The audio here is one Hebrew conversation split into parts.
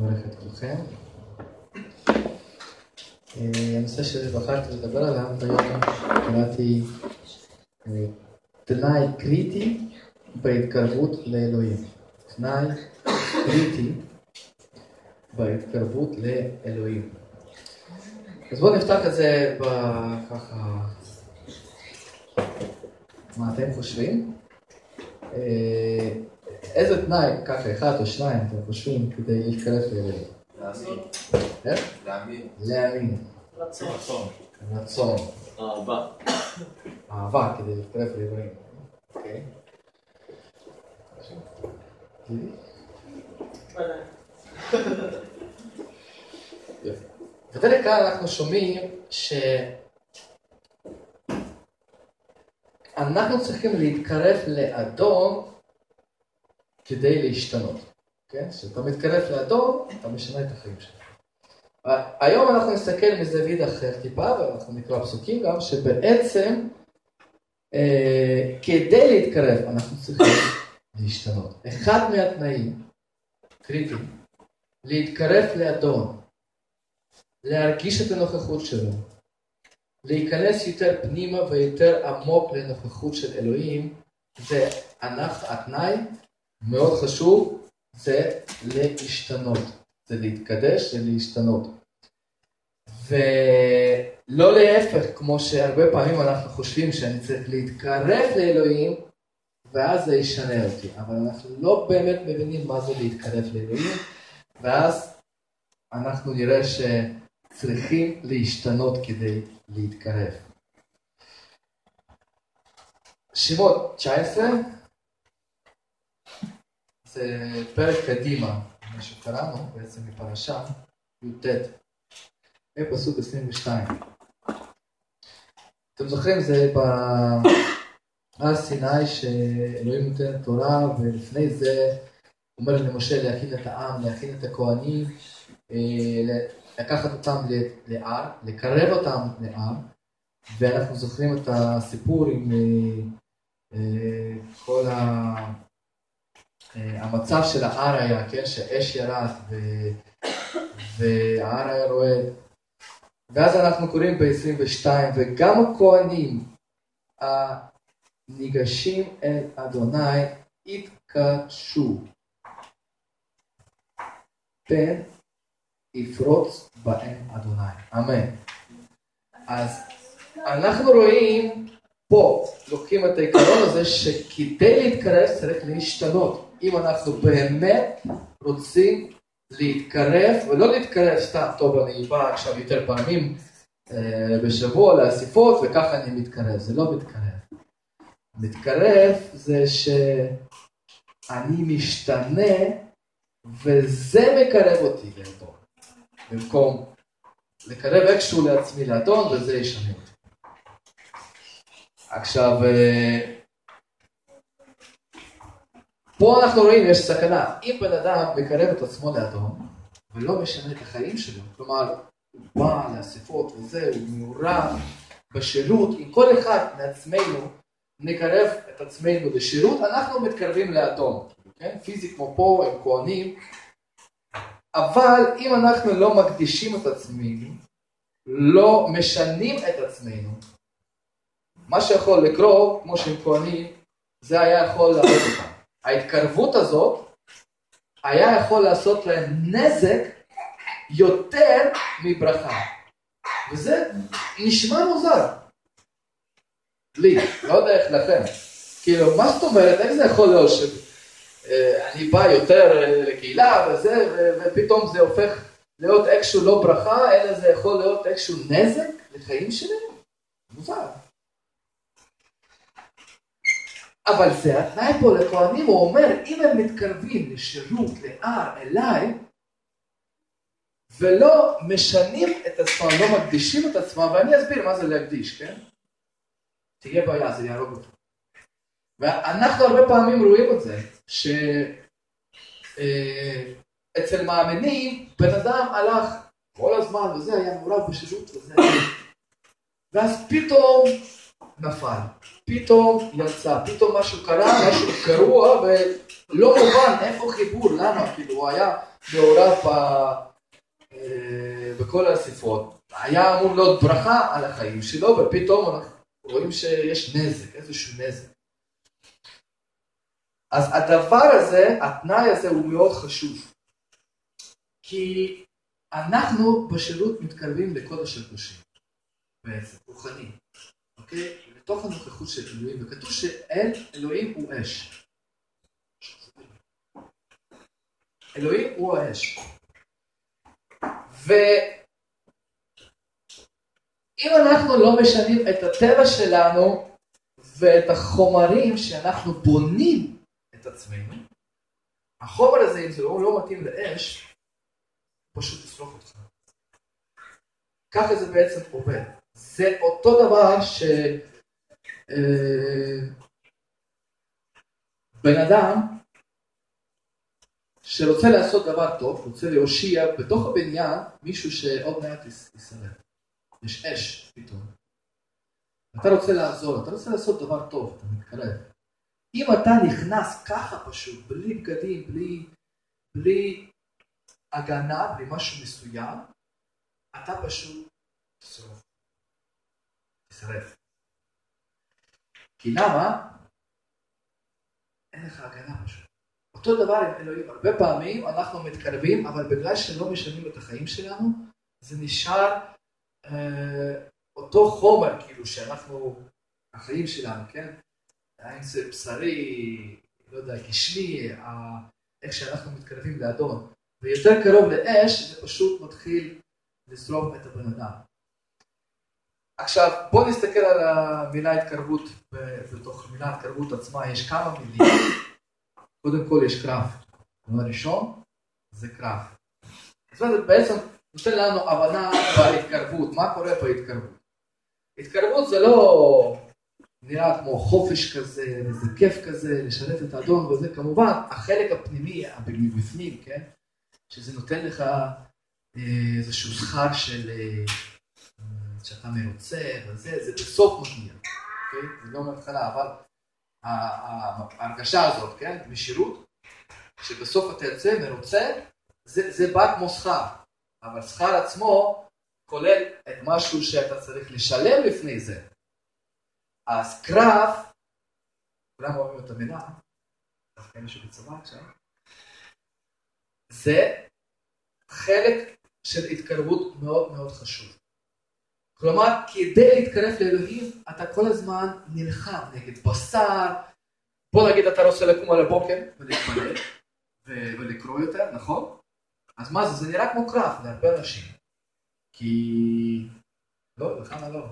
מברך את כולכם. אה, הנושא שבחרתי לדבר עליו היום, קראתי אה, תנאי קריטי בהתקרבות לאלוהים. תנאי קריטי בהתקרבות לאלוהים. אז בואו נפתח את זה ככה, מה אתם חושבים? אה, איזה תנאי, ככה, אחד או שניים, אתם חושבים, כדי להתקרב לאלוהים? להאמין. להאמין. רצון. רצון. אהבה. אהבה, כדי להתקרב לאלוהים. אוקיי. בדרך כלל אנחנו שומעים שאנחנו צריכים להתקרב לאדום כדי להשתנות, כן? כשאתה מתקרב לאדום, אתה משנה את החיים שלך. היום אנחנו נסתכל מזווית אחר טיפה, ואנחנו נקרא פסוקים גם, שבעצם אה, כדי להתקרב אנחנו צריכים להשתנות. אחד מהתנאים קריטיים, להתקרב לאדון, להרגיש את הנוכחות שלו, להיכנס יותר פנימה ויותר עמוק לנוכחות של אלוהים, זה אנחנו, התנאי מאוד חשוב, זה להשתנות, זה להתקדש, זה להשתנות. ולא להפך, כמו שהרבה פעמים אנחנו חושבים שאני צריך להתקרב לאלוהים, ואז זה ישנה אותי. אבל אנחנו לא באמת מבינים מה זה להתקרב לאלוהים, ואז אנחנו נראה שצריכים להשתנות כדי להתקרב. שמות 19 זה פרק קדימה, מה שקראנו בעצם מפרשה י"ט, בפסוק 22. אתם זוכרים, זה בהר סיני שאלוהים נותן תורה, ולפני זה אומר למשה להכין את העם, להכין את הכהנים, אה, לקחת אותם להר, לקרב אותם להר, ואנחנו זוכרים את הסיפור עם אה, אה, כל ה... המצב של ההר היה, כן, שאש ירד וההר היה רועד. ואז אנחנו קוראים ב-22, וגם הכהנים הניגשים אל אדוני התקדשו. פן יפרוץ בהם אדוני. אמן. אז אנחנו רואים פה, לוקחים את העיקרון הזה שכדי להתקרב צריך להשתנות. אם אנחנו באמת רוצים להתקרב, ולא להתקרב סתם, טוב אני בא עכשיו יותר פעמים אה, בשבוע לאספות וככה אני מתקרב, זה לא מתקרב. מתקרב זה שאני משתנה וזה מקרב אותי לאדון, במקום לקרב איכשהו לעצמי לאדון וזה ישנה אותי. עכשיו, אה, פה אנחנו רואים, יש סכנה. אם בן אדם מקרב את עצמו לאדום, ולא משנה את החיים שלו, כלומר, הוא בא לאספות וזה, הוא מעורב בשירות, אם כל אחד מעצמנו נקרב את עצמנו לשירות, אנחנו מתקרבים לאדום, כן? פיזי כמו פה, הם כהנים, אבל אם אנחנו לא מקדישים את עצמנו, לא משנים את עצמנו, מה שיכול לקרות, כמו שהם כהנים, זה היה יכול לעבוד אותם. ההתקרבות הזאת היה יכול לעשות להם נזק יותר מברכה. וזה נשמע מוזר. לי, לא יודע איך לכם. כאילו, מה זאת אומרת, איך זה יכול להיות שאני בא יותר לקהילה וזה, ופתאום זה הופך להיות איכשהו לא ברכה, אלא זה יכול להיות איכשהו נזק לחיים שלי? מוזר. אבל זה התנאי פה לכהנים, הוא אומר, אם הם מתקרבים לשירות, להר, אליי, ולא משנים את עצמם, לא מקדישים את עצמם, ואני אסביר מה זה להקדיש, כן? תהיה בעיה, זה יהרוג אותו. ואנחנו הרבה פעמים רואים את זה, שאצל אה, מאמינים, בן אדם הלך כל הזמן וזה, היה מעורב בשירות וזה, ואז פתאום נפל. פתאום יצא, פתאום משהו קרה, משהו גרוע ולא מובן איפה חיבור, למה? כאילו הוא היה מעורב ב, אה, בכל האספות, היה אמור להיות ברכה על החיים שלו, ופתאום אנחנו רואים שיש נזק, איזשהו נזק. אז הדבר הזה, התנאי הזה הוא מאוד חשוב. כי אנחנו בשירות מתקרבים לקודש הקדושים, בעצם, רוחני, אוקיי? לתוך הנוכחות של אלוהים, וכתוב שאל אלוהים הוא אש. אלוהים הוא האש. ואם אנחנו לא משנים את הטבע שלנו ואת החומרים שאנחנו בונים את עצמנו, החומר הזה, אם זה לא, לא מתאים לאש, פשוט ישרוף אותך. ככה זה בעצם עובד. זה אותו דבר ש... אה, בן אדם שרוצה לעשות דבר טוב, רוצה להושיע בתוך הבניין מישהו שעוד מעט יסרב. יש אש פתאום. אתה רוצה לעזור, אתה רוצה לעשות דבר טוב, אתה מתקרב. אם אתה נכנס ככה פשוט, בלי בגדים, בלי, בלי הגנה, בלי משהו מסוים, אתה פשוט תשרוף. תשרף. כי למה? אין לך הגנה פשוט. אותו דבר עם אלוהים, הרבה פעמים אנחנו מתקרבים, אבל בגלל שלא משנים את החיים שלנו, זה נשאר אה, אותו חומר, כאילו, שאנחנו, החיים שלנו, כן? האם זה בשרי, לא יודע, גשמי, איך שאנחנו מתקרבים לאדון. ויותר קרוב לאש, זה פשוט מתחיל לשרוף את הבן אדם. עכשיו, בואו נסתכל על המילה התקרבות, בתוך המילה התקרבות עצמה יש כמה מילים. קודם כל יש קרב. הדבר הראשון זה קרב. זה בעצם נותן לנו הבנה בהתקרבות, מה קורה בהתקרבות. התקרבות זה לא נראה כמו חופש כזה, איזה כיף כזה, לשרת את האדון וזה, כמובן החלק הפנימי, בפנים, כן, שזה נותן לך אה, איזשהו שכר של, אה, שאתה מרוצה וזה, זה בסוף מגיע, אוקיי? זה לא מההתחלה, אבל ההרגשה הזאת, כן, משירות, שבסוף אתה יוצא מרוצה, זה, זה בא כמו שכר, אבל שכר עצמו כולל את משהו שאתה צריך לשלם לפני זה. אז קרב, כולם אוהבים את המילה, דווקא עכשיו, זה חלק של התקרבות מאוד מאוד חשוב. כלומר, כדי להתקרב לאלוהים, אתה כל הזמן נלחם נגד בשר. בוא נגיד אתה רוצה לקום על הבוקר ולהתפלל ולקרוא יותר, נכון? אז מה זה? זה נראה כמו קרב להרבה אנשים. כי... לא, לחנה לא.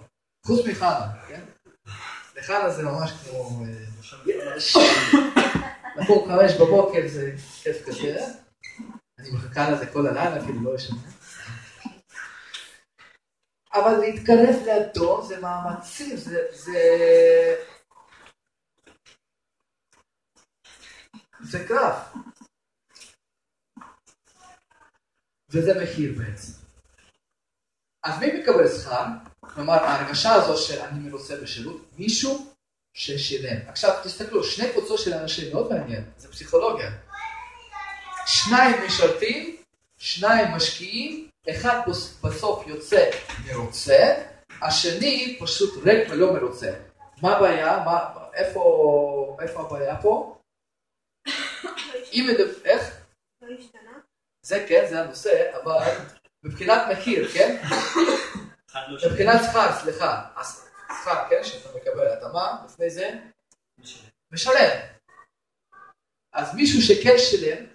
חוץ מחנה, כן? לחנה זה ממש כמו... אה! לקום חמש בבוקר זה כיף כזה. אני מחכה לזה כל הלילה, כאילו לא ישנה. אבל להתקרב לידו זה מאמצים, זה... זה... זה קרב. וזה מחיר בעצם. אז מי מקבל שכר? כלומר, ההרגשה הזו שאני מרוצה בשירות, מישהו ששילם. עכשיו תסתכלו, שני קבוצות של אנשים, מאוד מעניין, זה פסיכולוגיה. שניים משרתים, שניים משקיעים, אחד בסוף יוצא מרוצה, השני פשוט ריק ולא מרוצה. מה הבעיה? מה, איפה, איפה הבעיה פה? אם מדבר, איך? לא השתנה? זה כן, זה הנושא, אבל מבחינת מחיר, כן? לא מבחינת שכר, סליחה. שכר, כן, שאתה מקבל התאמה, לפני זה? משלם. אז מישהו שכן שילם,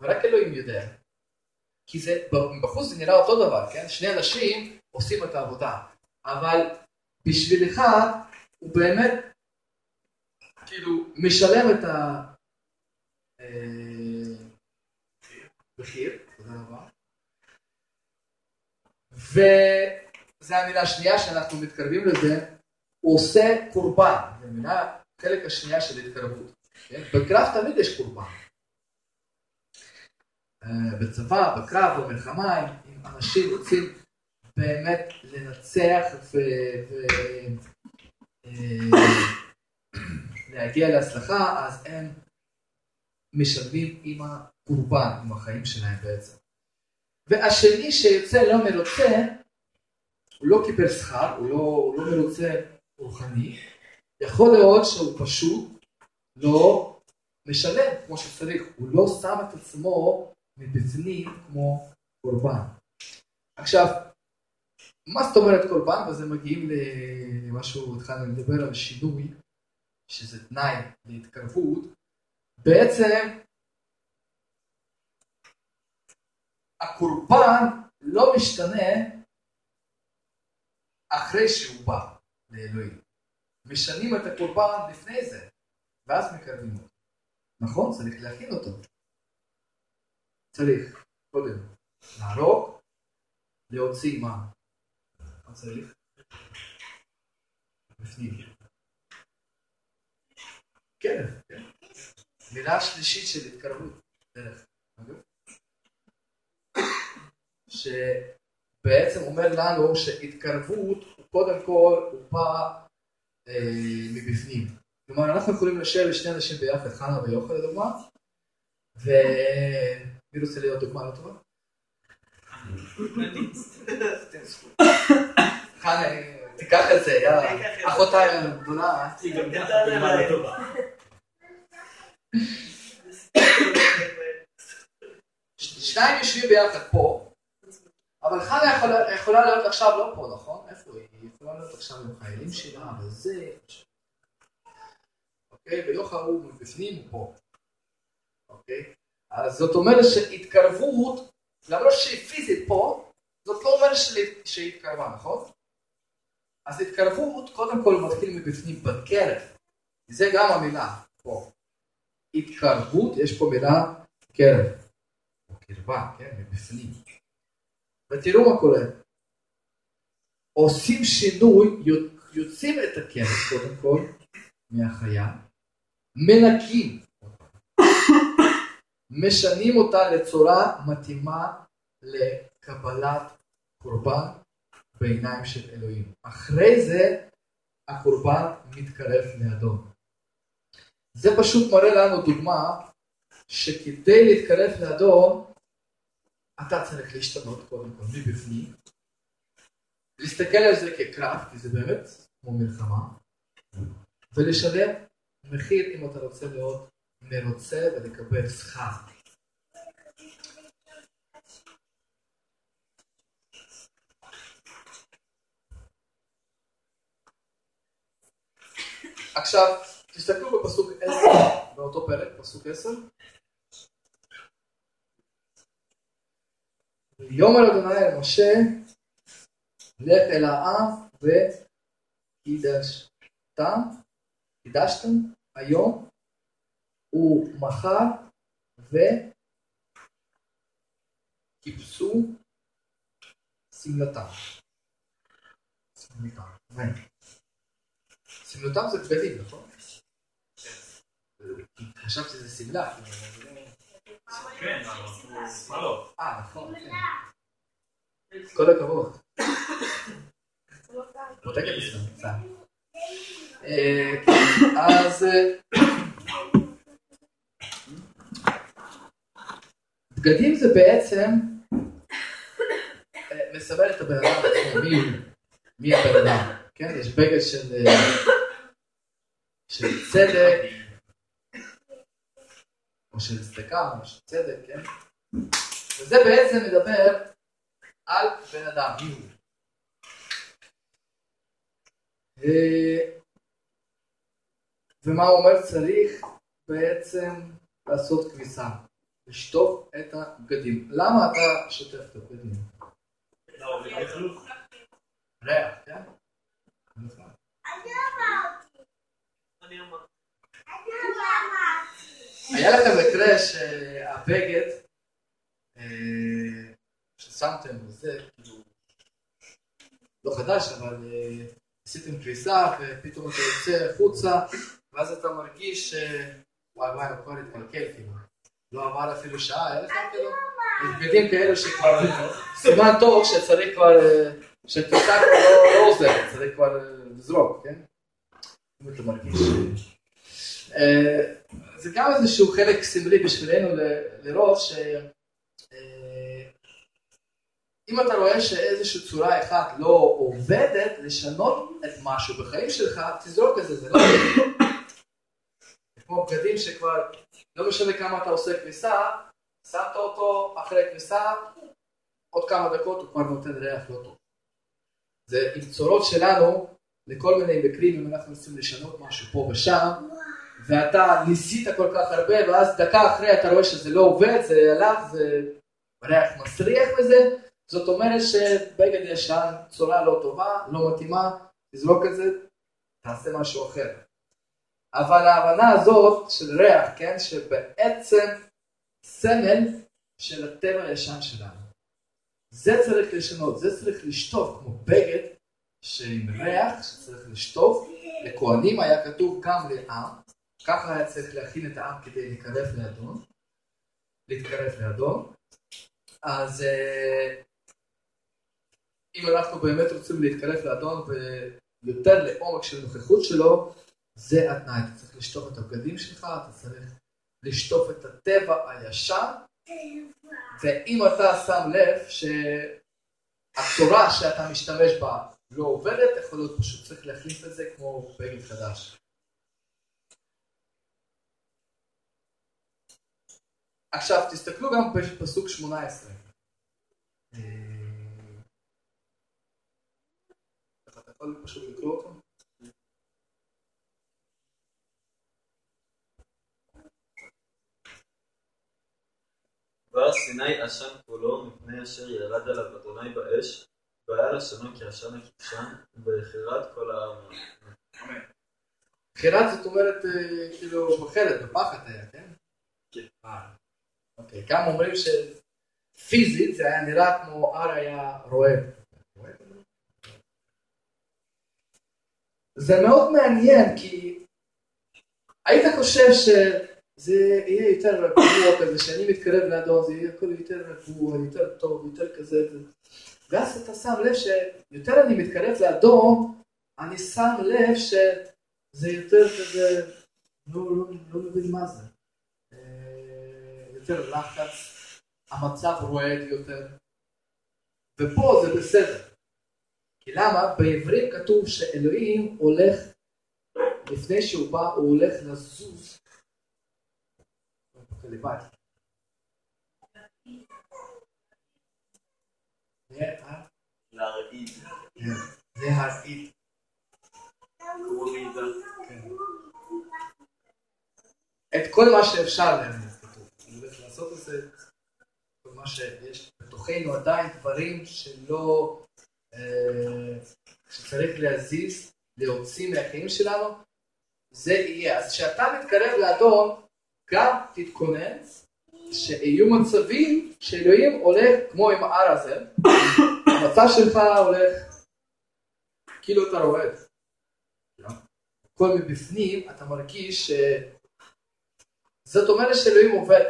ורק אלוהים יודע, כי זה, בחוץ זה נראה אותו דבר, כן? שני אנשים עושים את העבודה, אבל בשביל אחד הוא באמת כאילו משלם את המחיר, אה, תודה רבה, וזו המילה השנייה שאנחנו מתקרבים לזה, הוא עושה קורבן, זו המילה, חלק השנייה של התקרבות. כן? בקרב תמיד יש קורבן. אה, בצבא, בקרב, במלחמה, אם אנשים רוצים באמת לנצח ולהגיע אה, להצלחה, אז הם משלבים עם קורבן עם החיים שלהם בעצם. והשני שיוצא לא מרוצה, הוא לא קיבל שכר, הוא לא, הוא לא מרוצה רוחני, יכול להיות שהוא פשוט לא משלם כמו שצריך, הוא לא שם את עצמו מבפנים כמו קורבן. עכשיו, מה זאת אומרת קורבן? וזה מגיעים למשהו, התחלנו לדבר על שינוי, שזה תנאי להתקרבות. בעצם הקורבן לא משתנה אחרי שהוא בא לאלוהים. משנים את הקורבן לפני זה, ואז מקרבים אותו. נכון? צריך להכין אותו. צריך קודם להרוג, להוציא מה? מה צריך? בפנים. כלב, כן. מילה שלישית של התקרבות, דרך אגב. שבעצם אומר לנו שהתקרבות הוא קודם כל הוא בא אה, מבפנים. כלומר אנחנו יכולים לשבת שני אנשים ביחד, חנה ויוחד לדוגמה, ומי רוצה להיות דוגמה לא טובה? חנה, תיקח את זה, יאללה, אחותיי הגדולה. שניים יושבים ביחד פה, אבל חנה יכולה, יכולה להיות עכשיו לא פה, נכון? איפה היא? היא יכולה להיות עכשיו עם חיילים שלה וזה. אוקיי? ויוחא הוא מבפנים הוא פה. אוקיי? אז זאת אומרת שהתקרבות, למרות שהיא פיזית פה, זאת לא אומרת שהיא התקרבה, נכון? אז התקרבות קודם כל מתחיל מבפנים בקרב. זה גם המילה פה. התקרבות, יש פה מילה קרב. או קרבה, כן, מבפנים. ותראו מה קורה. עושים שינוי, יוצאים את הקרב קודם כל מהחיה, מנקים, משנים אותה לצורה מתאימה לקבלת קורבן בעיניים של אלוהים. אחרי זה הקורבן מתקרב לאדון. זה פשוט מראה לנו דוגמה שכדי להתקרב לאדון אתה צריך להשתנות קודם כל מבפנים, להסתכל על זה כקרב, כי זה באמת כמו מלחמה, ולשלם מחיר אם אתה רוצה להיות מרוצה ולקבל שכר. עכשיו, תסתכלו בפסוק 10, באותו פרק, פסוק 10. ויאמר אדוני אל משה, לך אל העם וקידשתם, קידשתם היום ומחר וקיפסו שמלתם. שמלתם זה בגדים, נכון? חשבתי שזה שמלה. כן, מה לא? אה, נכון, כן. כל הכבוד. אה, כן, אז בגדים זה בעצם אה, מסמל את הבן אדם מי הוא, מי הבן אדם, כן? יש בגד של, של צדק, או של צדקה, או של צדק, כן? וזה בעצם מדבר על בן אדם, מי הוא. ומה הוא אומר? צריך בעצם לעשות כביסה, לשטוף את הבגדים. למה אתה שוטף את הבגדים? ריח, כן? היה לכם מקרה שהבגד אה, ששמתם וזה, כאילו, לא חדש, אבל אה, עשיתם כביסה ופתאום אתה יוצא החוצה ואז אתה מרגיש וואי וואי, הוא כבר התקלקל כאילו. לא עבר אפילו שעה, היה לך כאילו, בגדים כאלו שכבר, סימן טוב שצריך כבר, שתפיסה כבר לא, לא עוזרת, צריך כבר לזרוק, כן? אם אתה מרגיש. אה, זה גם איזשהו חלק סמלי בשבילנו לראות ש... אה, אם אתה רואה שאיזושהי צורה אחת לא עובדת, לשנות את משהו בחיים שלך, תזרוק את זה, זה לא... כמו בגדים שכבר, לא משנה כמה אתה עושה כביסה, שמת אותו אחרי כביסה, עוד כמה דקות הוא כבר נותן ריח לא טוב. זה עם צורות שלנו, לכל מיני מקרים, אם אנחנו רוצים לשנות משהו פה ושם, ואתה ניסית כל כך הרבה, ואז דקה אחרי אתה רואה שזה לא עובד, זה הלך, זה ריח מסריח וזה, זאת אומרת שבגד ישן, צורה לא טובה, לא מתאימה, תזרוק את זה, תעשה משהו אחר. אבל ההבנה הזאת של ריח, כן, שבעצם סמל של הטבע הישן שלנו. זה צריך לשנות, זה צריך לשטוף כמו בגד שעם ריח שצריך לשטוף. לכהנים היה כתוב גם לעם, ככה היה צריך להכין את העם כדי להיכנס לאדון, להתקרב לאדון. אז אה, אם אנחנו באמת רוצים להתקרב לאדון ויותר לעומק של נוכחות שלו, זה התנאי, אתה צריך לשטוף את הבגדים שלך, אתה צריך לשטוף את הטבע הישן, ואם אתה שם לב שהצורה שאתה משתמש בה לא עובדת, יכול להיות פשוט צריך להחליף את זה כמו בגד חדש. עכשיו תסתכלו גם בפסוק 18. אה, אתה יכול פשוט לקרוא אותו? והר סיני עשן כולו מפני אשר ירד עליו אדוני באש, והיה לשונו כעשן הכבשן, ובחירת כל העם. בחירת זאת אומרת אה, כאילו בחלת, בפחד היה, כן? כן. אה, אוקיי, כמה אומרים שפיזית זה היה נראה כמו הר היה רועד. זה מאוד מעניין כי היית חושב ש... זה יהיה יותר רגוע כזה, שאני מתקרב לאדון, זה יהיה הכל יותר רגוע, יותר טוב, יותר כזה. ואז אתה שם לב שיותר אני מתקרב לאדון, אני שם לב שזה יותר כזה, לא, לא, לא מבין מה זה. אה, יותר לחץ, המצב רועד יותר. ופה זה בסדר. כי למה? בעברית כתוב שאלוהים הולך, לפני שהוא בא, הוא הולך לזוז לבד. להרעיד. להרעיד. את כל מה שאפשר להרעיד כתוב. הולך לעשות את זה, כל מה שיש בתוכנו עדיין דברים שלא, אה, שצריך להזיז, להוציא מהחיים שלנו, זה יהיה. אז כשאתה מתקרב לאדון, גם תתכונן שיהיו מצבים שאלוהים הולך כמו עם ההר הזה, המצב שלך הולך כאילו אתה רועד. הכל מבפנים אתה מרגיש ש... זאת אומרת שאלוהים עובד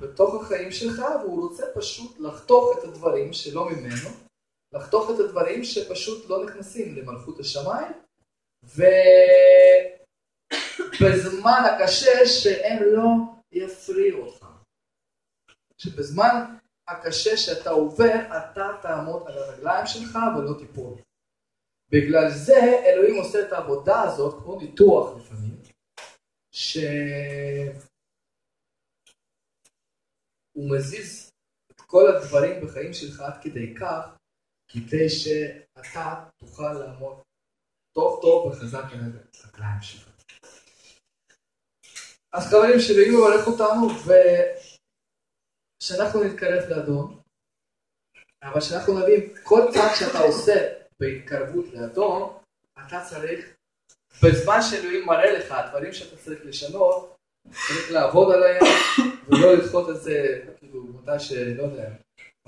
בתוך החיים שלך והוא רוצה פשוט לחתוך את הדברים שלא ממנו, לחתוך את הדברים שפשוט לא נכנסים למלכות השמיים ו... בזמן הקשה שהם לא יפריעו אותך. שבזמן הקשה שאתה עובר, אתה תעמוד על הרגליים שלך ולא תיפול. בגלל זה אלוהים עושה את העבודה הזאת, כמו ניתוח לפעמים, שהוא מזיז את כל הדברים בחיים שלך עד כדי כך, כדי שאתה תוכל לעמוד טוב טוב וחזק על הרגליים שלך. אז חברים שאלוהים מברך אותנו ושאנחנו נתקרב לאדון, אבל שאנחנו נבין כל צעד שאתה עושה בהתקרבות לאדון, אתה צריך, בזמן שאלוהים מראה לך דברים שאתה צריך לשנות, צריך לעבוד עליהם ולא לדחות את זה, כאילו מתי שלא יודע,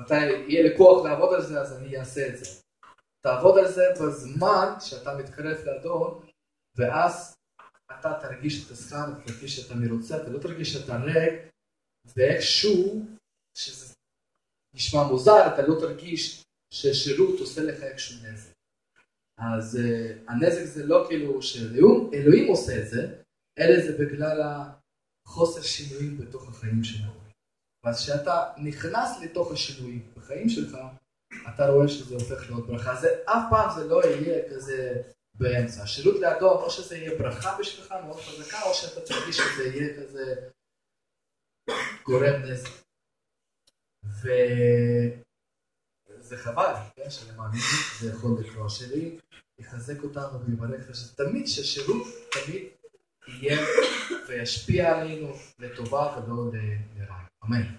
מתי יהיה לי כוח לעבוד על זה אז אני אעשה את זה. תעבוד על זה בזמן שאתה מתקרב לאדון ואז אתה תרגיש את הזכר, אתה תרגיש שאתה מרוצה, אתה לא תרגיש שאתה ריק, ואיכשהו, שזה נשמע מוזר, אתה לא תרגיש ששירות עושה לך איכשהו נזק. אז uh, הנזק זה לא כאילו שאלוהים אלוהים עושה את זה, אלא זה בגלל החוסר שינויים בתוך החיים שלנו. ואז כשאתה נכנס לתוך השינויים בחיים שלך, אתה רואה שזה הופך להיות ברכה. זה אף פעם זה לא יהיה כזה באמצע. השילוט לאדום, או שזה יהיה ברכה בשבילך מאוד חזקה, או שאתה תרגיש שזה יהיה כזה גורם נזק. וזה חבל, כן, מאמין, זה יכול לקרוא שלי, יחזק אותנו ויברך, תמיד שהשירות תמיד יהיה וישפיע עלינו לטובה ולא לרע. אמן.